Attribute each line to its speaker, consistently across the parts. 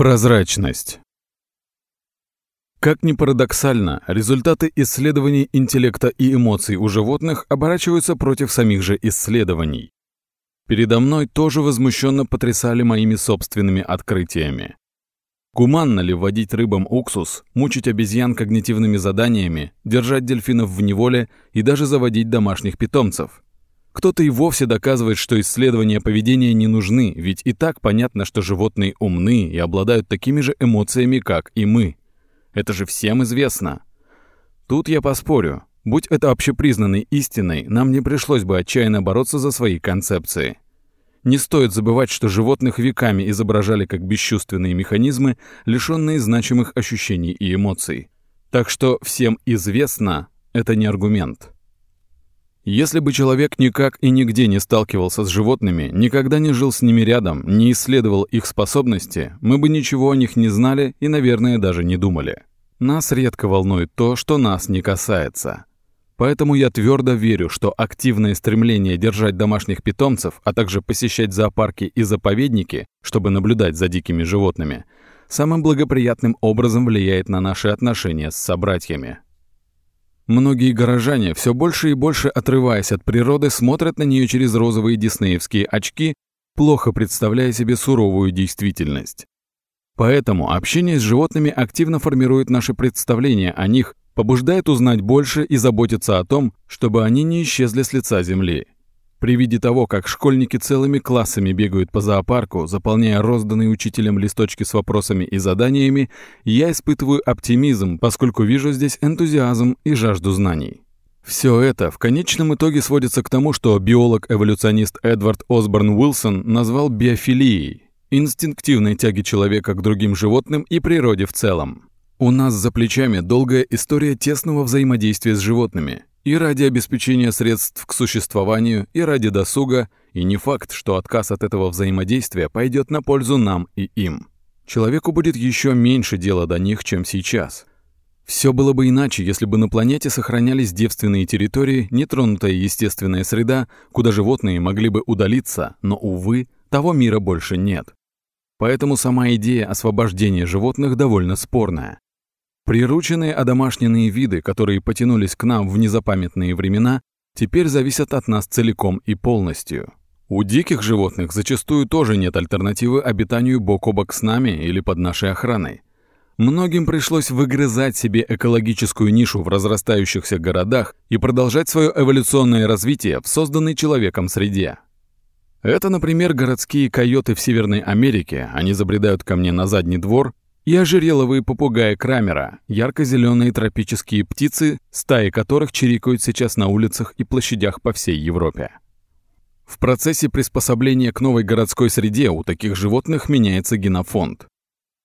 Speaker 1: Прозрачность. Как ни парадоксально, результаты исследований интеллекта и эмоций у животных оборачиваются против самих же исследований. Передо мной тоже возмущенно потрясали моими собственными открытиями. Гуманно ли вводить рыбам уксус, мучить обезьян когнитивными заданиями, держать дельфинов в неволе и даже заводить домашних питомцев? Кто-то и вовсе доказывает, что исследования поведения не нужны, ведь и так понятно, что животные умны и обладают такими же эмоциями, как и мы. Это же всем известно. Тут я поспорю. Будь это общепризнанной истиной, нам не пришлось бы отчаянно бороться за свои концепции. Не стоит забывать, что животных веками изображали как бесчувственные механизмы, лишенные значимых ощущений и эмоций. Так что всем известно – это не аргумент. Если бы человек никак и нигде не сталкивался с животными, никогда не жил с ними рядом, не исследовал их способности, мы бы ничего о них не знали и, наверное, даже не думали. Нас редко волнует то, что нас не касается. Поэтому я твердо верю, что активное стремление держать домашних питомцев, а также посещать зоопарки и заповедники, чтобы наблюдать за дикими животными, самым благоприятным образом влияет на наши отношения с собратьями. Многие горожане, все больше и больше отрываясь от природы, смотрят на нее через розовые диснеевские очки, плохо представляя себе суровую действительность. Поэтому общение с животными активно формирует наше представление о них побуждает узнать больше и заботиться о том, чтобы они не исчезли с лица земли. При виде того, как школьники целыми классами бегают по зоопарку, заполняя розданные учителем листочки с вопросами и заданиями, я испытываю оптимизм, поскольку вижу здесь энтузиазм и жажду знаний. Все это в конечном итоге сводится к тому, что биолог-эволюционист Эдвард Осборн Уилсон назвал биофилией – инстинктивной тяги человека к другим животным и природе в целом. У нас за плечами долгая история тесного взаимодействия с животными. И ради обеспечения средств к существованию, и ради досуга, и не факт, что отказ от этого взаимодействия пойдет на пользу нам и им. Человеку будет еще меньше дела до них, чем сейчас. Все было бы иначе, если бы на планете сохранялись девственные территории, нетронутая естественная среда, куда животные могли бы удалиться, но, увы, того мира больше нет. Поэтому сама идея освобождения животных довольно спорная. Прирученные одомашненные виды, которые потянулись к нам в незапамятные времена, теперь зависят от нас целиком и полностью. У диких животных зачастую тоже нет альтернативы обитанию бок о бок с нами или под нашей охраной. Многим пришлось выгрызать себе экологическую нишу в разрастающихся городах и продолжать свое эволюционное развитие в созданной человеком среде. Это, например, городские койоты в Северной Америке. Они забредают ко мне на задний двор и ожереловые попугаи Крамера, ярко-зеленые тропические птицы, стаи которых чирикают сейчас на улицах и площадях по всей Европе. В процессе приспособления к новой городской среде у таких животных меняется генофонд.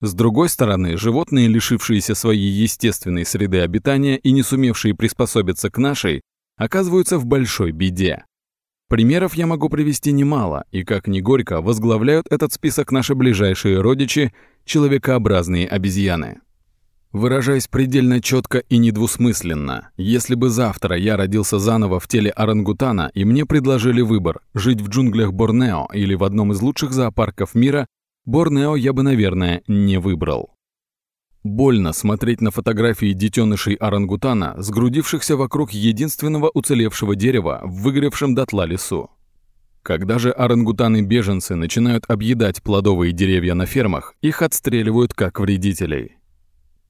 Speaker 1: С другой стороны, животные, лишившиеся своей естественной среды обитания и не сумевшие приспособиться к нашей, оказываются в большой беде. Примеров я могу привести немало, и как ни горько, возглавляют этот список наши ближайшие родичи, человекообразные обезьяны. Выражаясь предельно четко и недвусмысленно, если бы завтра я родился заново в теле орангутана и мне предложили выбор – жить в джунглях Борнео или в одном из лучших зоопарков мира, Борнео я бы, наверное, не выбрал. Больно смотреть на фотографии детенышей орангутана, сгрудившихся вокруг единственного уцелевшего дерева в выгоревшем дотла лесу. Когда же орангутаны-беженцы начинают объедать плодовые деревья на фермах, их отстреливают как вредителей.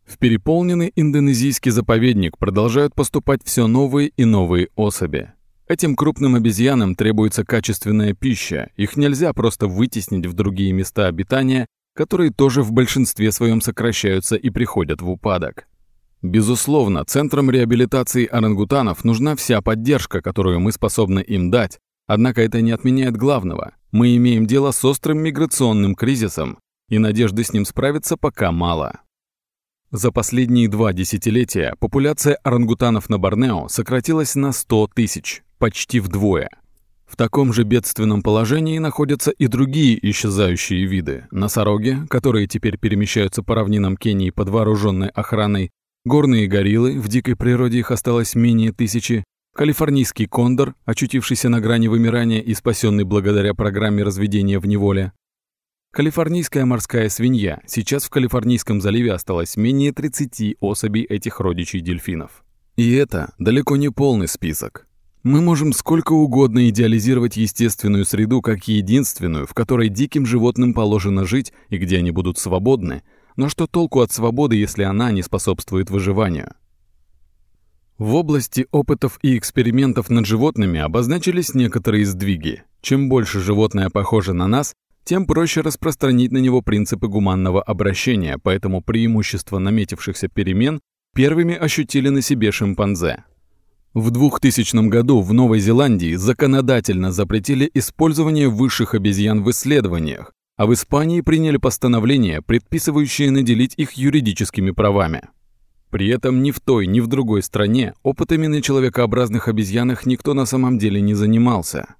Speaker 1: В переполненный индонезийский заповедник продолжают поступать все новые и новые особи. Этим крупным обезьянам требуется качественная пища, их нельзя просто вытеснить в другие места обитания которые тоже в большинстве своем сокращаются и приходят в упадок. Безусловно, центрам реабилитации орангутанов нужна вся поддержка, которую мы способны им дать, однако это не отменяет главного. Мы имеем дело с острым миграционным кризисом, и надежды с ним справиться пока мало. За последние два десятилетия популяция орангутанов на Борнео сократилась на 100 тысяч, почти вдвое – в таком же бедственном положении находятся и другие исчезающие виды. Носороги, которые теперь перемещаются по равнинам Кении под вооруженной охраной, горные гориллы, в дикой природе их осталось менее тысячи, калифорнийский кондор, очутившийся на грани вымирания и спасенный благодаря программе разведения в неволе. Калифорнийская морская свинья. Сейчас в Калифорнийском заливе осталось менее 30 особей этих родичей дельфинов. И это далеко не полный список. Мы можем сколько угодно идеализировать естественную среду как единственную, в которой диким животным положено жить и где они будут свободны, но что толку от свободы, если она не способствует выживанию? В области опытов и экспериментов над животными обозначились некоторые сдвиги. Чем больше животное похоже на нас, тем проще распространить на него принципы гуманного обращения, поэтому преимущество наметившихся перемен первыми ощутили на себе шимпанзе. В 2000 году в Новой Зеландии законодательно запретили использование высших обезьян в исследованиях, а в Испании приняли постановление, предписывающее наделить их юридическими правами. При этом ни в той, ни в другой стране опытами на человекообразных обезьянах никто на самом деле не занимался.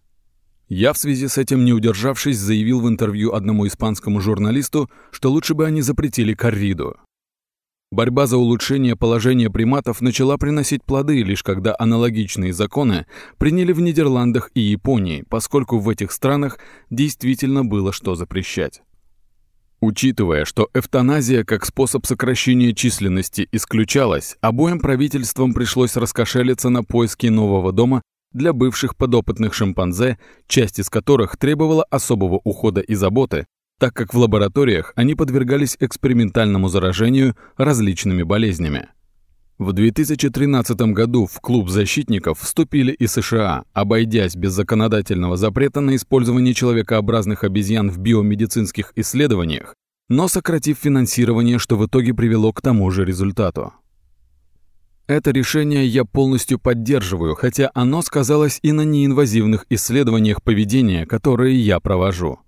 Speaker 1: Я в связи с этим, не удержавшись, заявил в интервью одному испанскому журналисту, что лучше бы они запретили корриду. Борьба за улучшение положения приматов начала приносить плоды лишь когда аналогичные законы приняли в Нидерландах и Японии, поскольку в этих странах действительно было что запрещать. Учитывая, что эвтаназия как способ сокращения численности исключалась, обоим правительствам пришлось раскошелиться на поиски нового дома для бывших подопытных шимпанзе, часть из которых требовала особого ухода и заботы, так как в лабораториях они подвергались экспериментальному заражению различными болезнями. В 2013 году в клуб защитников вступили и США, обойдясь без законодательного запрета на использование человекообразных обезьян в биомедицинских исследованиях, но сократив финансирование, что в итоге привело к тому же результату. Это решение я полностью поддерживаю, хотя оно сказалось и на неинвазивных исследованиях поведения, которые я провожу.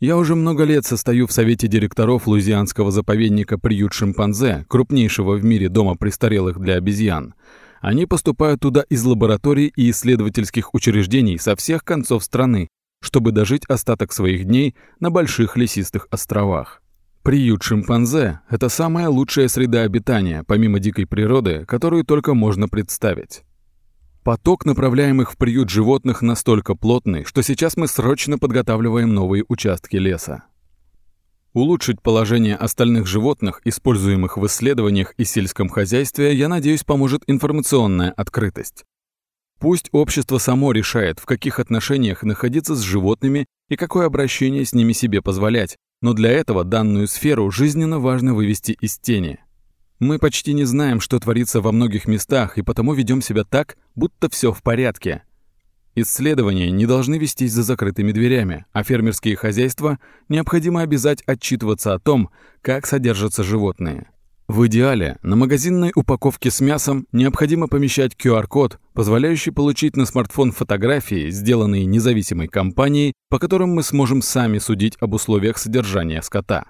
Speaker 1: Я уже много лет состою в совете директоров Луизианского заповедника «Приют шимпанзе», крупнейшего в мире дома престарелых для обезьян. Они поступают туда из лабораторий и исследовательских учреждений со всех концов страны, чтобы дожить остаток своих дней на больших лесистых островах. Приют шимпанзе – это самая лучшая среда обитания, помимо дикой природы, которую только можно представить. Поток направляемых в приют животных настолько плотный, что сейчас мы срочно подготавливаем новые участки леса. Улучшить положение остальных животных, используемых в исследованиях и сельском хозяйстве, я надеюсь, поможет информационная открытость. Пусть общество само решает, в каких отношениях находиться с животными и какое обращение с ними себе позволять, но для этого данную сферу жизненно важно вывести из тени. Мы почти не знаем, что творится во многих местах, и потому ведем себя так, будто все в порядке. Исследования не должны вестись за закрытыми дверями, а фермерские хозяйства необходимо обязать отчитываться о том, как содержатся животные. В идеале на магазинной упаковке с мясом необходимо помещать QR-код, позволяющий получить на смартфон фотографии, сделанные независимой компанией, по которым мы сможем сами судить об условиях содержания скота.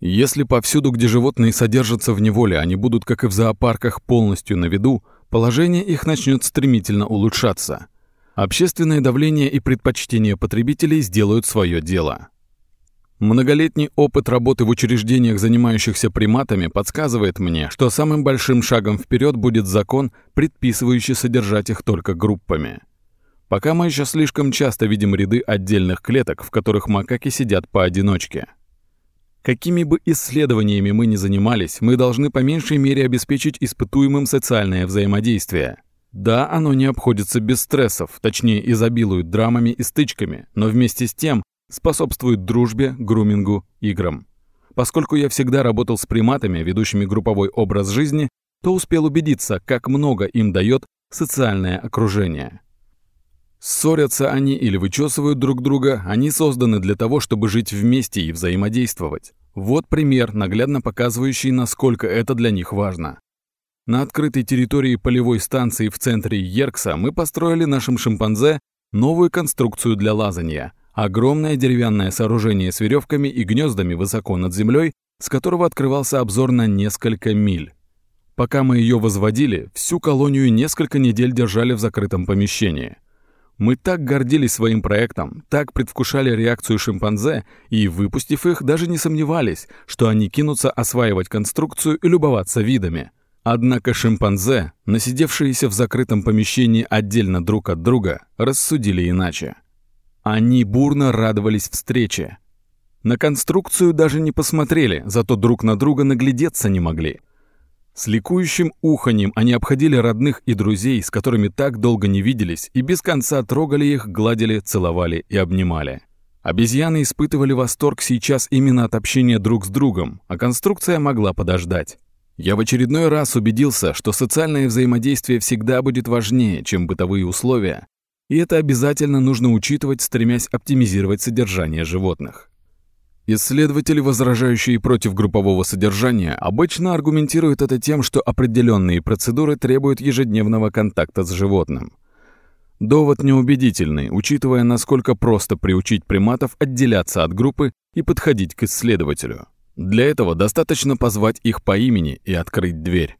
Speaker 1: Если повсюду, где животные содержатся в неволе, они будут, как и в зоопарках, полностью на виду, положение их начнет стремительно улучшаться. Общественное давление и предпочтения потребителей сделают свое дело. Многолетний опыт работы в учреждениях, занимающихся приматами, подсказывает мне, что самым большим шагом вперед будет закон, предписывающий содержать их только группами. Пока мы еще слишком часто видим ряды отдельных клеток, в которых макаки сидят поодиночке. Какими бы исследованиями мы ни занимались, мы должны по меньшей мере обеспечить испытуемым социальное взаимодействие. Да, оно не обходится без стрессов, точнее изобилует драмами и стычками, но вместе с тем способствует дружбе, грумингу, играм. Поскольку я всегда работал с приматами, ведущими групповой образ жизни, то успел убедиться, как много им дает социальное окружение. Ссорятся они или вычесывают друг друга, они созданы для того, чтобы жить вместе и взаимодействовать. Вот пример, наглядно показывающий, насколько это для них важно. На открытой территории полевой станции в центре Еркса мы построили нашим шимпанзе новую конструкцию для лазания – Огромное деревянное сооружение с веревками и гнездами высоко над землей, с которого открывался обзор на несколько миль. Пока мы ее возводили, всю колонию несколько недель держали в закрытом помещении. Мы так гордились своим проектом, так предвкушали реакцию шимпанзе и, выпустив их, даже не сомневались, что они кинутся осваивать конструкцию и любоваться видами. Однако шимпанзе, насидевшиеся в закрытом помещении отдельно друг от друга, рассудили иначе. Они бурно радовались встрече. На конструкцию даже не посмотрели, зато друг на друга наглядеться не могли. С ликующим уханьем они обходили родных и друзей, с которыми так долго не виделись, и без конца трогали их, гладили, целовали и обнимали. Обезьяны испытывали восторг сейчас именно от общения друг с другом, а конструкция могла подождать. Я в очередной раз убедился, что социальное взаимодействие всегда будет важнее, чем бытовые условия, и это обязательно нужно учитывать, стремясь оптимизировать содержание животных. Исследователи, возражающие против группового содержания, обычно аргументируют это тем, что определенные процедуры требуют ежедневного контакта с животным. Довод неубедительный, учитывая, насколько просто приучить приматов отделяться от группы и подходить к исследователю. Для этого достаточно позвать их по имени и открыть дверь.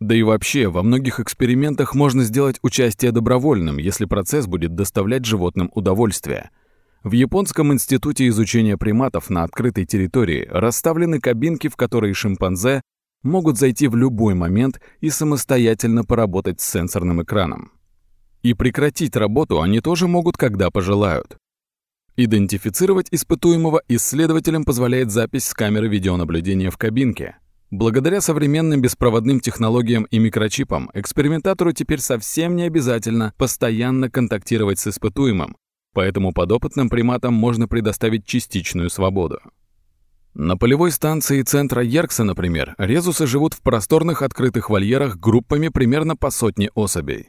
Speaker 1: Да и вообще, во многих экспериментах можно сделать участие добровольным, если процесс будет доставлять животным удовольствие – в Японском институте изучения приматов на открытой территории расставлены кабинки, в которые шимпанзе могут зайти в любой момент и самостоятельно поработать с сенсорным экраном. И прекратить работу они тоже могут, когда пожелают. Идентифицировать испытуемого исследователям позволяет запись с камеры видеонаблюдения в кабинке. Благодаря современным беспроводным технологиям и микрочипам экспериментатору теперь совсем не обязательно постоянно контактировать с испытуемым, поэтому подопытным приматам можно предоставить частичную свободу. На полевой станции центра Еркса, например, резусы живут в просторных открытых вольерах группами примерно по сотне особей.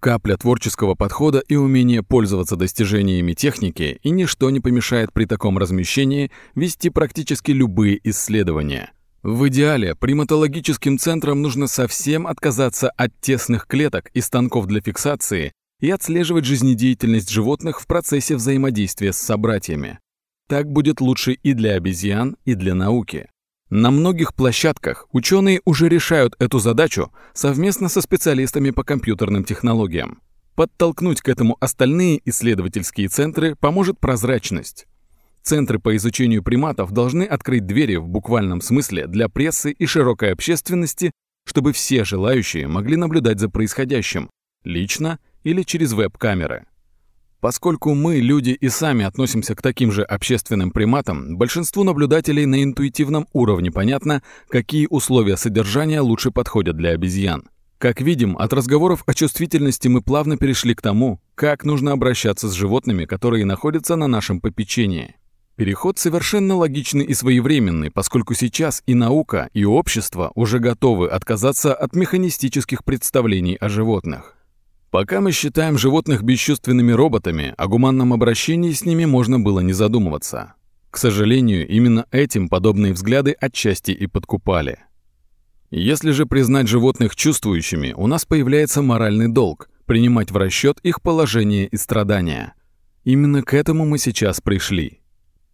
Speaker 1: Капля творческого подхода и умение пользоваться достижениями техники, и ничто не помешает при таком размещении вести практически любые исследования. В идеале приматологическим центрам нужно совсем отказаться от тесных клеток и станков для фиксации и отслеживать жизнедеятельность животных в процессе взаимодействия с собратьями. Так будет лучше и для обезьян, и для науки. На многих площадках ученые уже решают эту задачу совместно со специалистами по компьютерным технологиям. Подтолкнуть к этому остальные исследовательские центры поможет прозрачность. Центры по изучению приматов должны открыть двери в буквальном смысле для прессы и широкой общественности, чтобы все желающие могли наблюдать за происходящим, лично или через веб-камеры. Поскольку мы, люди, и сами относимся к таким же общественным приматам, большинству наблюдателей на интуитивном уровне понятно, какие условия содержания лучше подходят для обезьян. Как видим, от разговоров о чувствительности мы плавно перешли к тому, как нужно обращаться с животными, которые находятся на нашем попечении. Переход совершенно логичный и своевременный, поскольку сейчас и наука, и общество уже готовы отказаться от механистических представлений о животных. Пока мы считаем животных бесчувственными роботами, о гуманном обращении с ними можно было не задумываться. К сожалению, именно этим подобные взгляды отчасти и подкупали. Если же признать животных чувствующими, у нас появляется моральный долг – принимать в расчет их положение и страдания. Именно к этому мы сейчас пришли.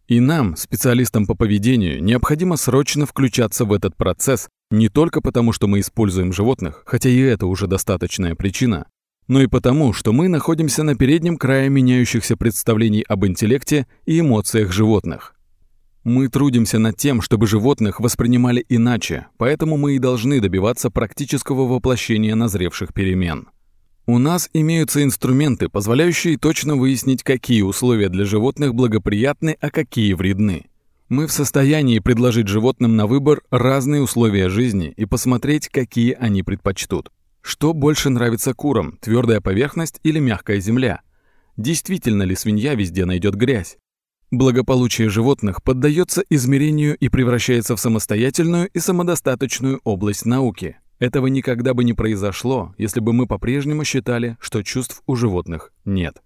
Speaker 1: И нам, специалистам по поведению, необходимо срочно включаться в этот процесс не только потому, что мы используем животных, хотя и это уже достаточная причина, но и потому, что мы находимся на переднем крае меняющихся представлений об интеллекте и эмоциях животных. Мы трудимся над тем, чтобы животных воспринимали иначе, поэтому мы и должны добиваться практического воплощения назревших перемен. У нас имеются инструменты, позволяющие точно выяснить, какие условия для животных благоприятны, а какие вредны. Мы в состоянии предложить животным на выбор разные условия жизни и посмотреть, какие они предпочтут. Что больше нравится курам, твердая поверхность или мягкая земля? Действительно ли свинья везде найдет грязь? Благополучие животных поддается измерению и превращается в самостоятельную и самодостаточную область науки. Этого никогда бы не произошло, если бы мы по-прежнему считали, что чувств у животных нет.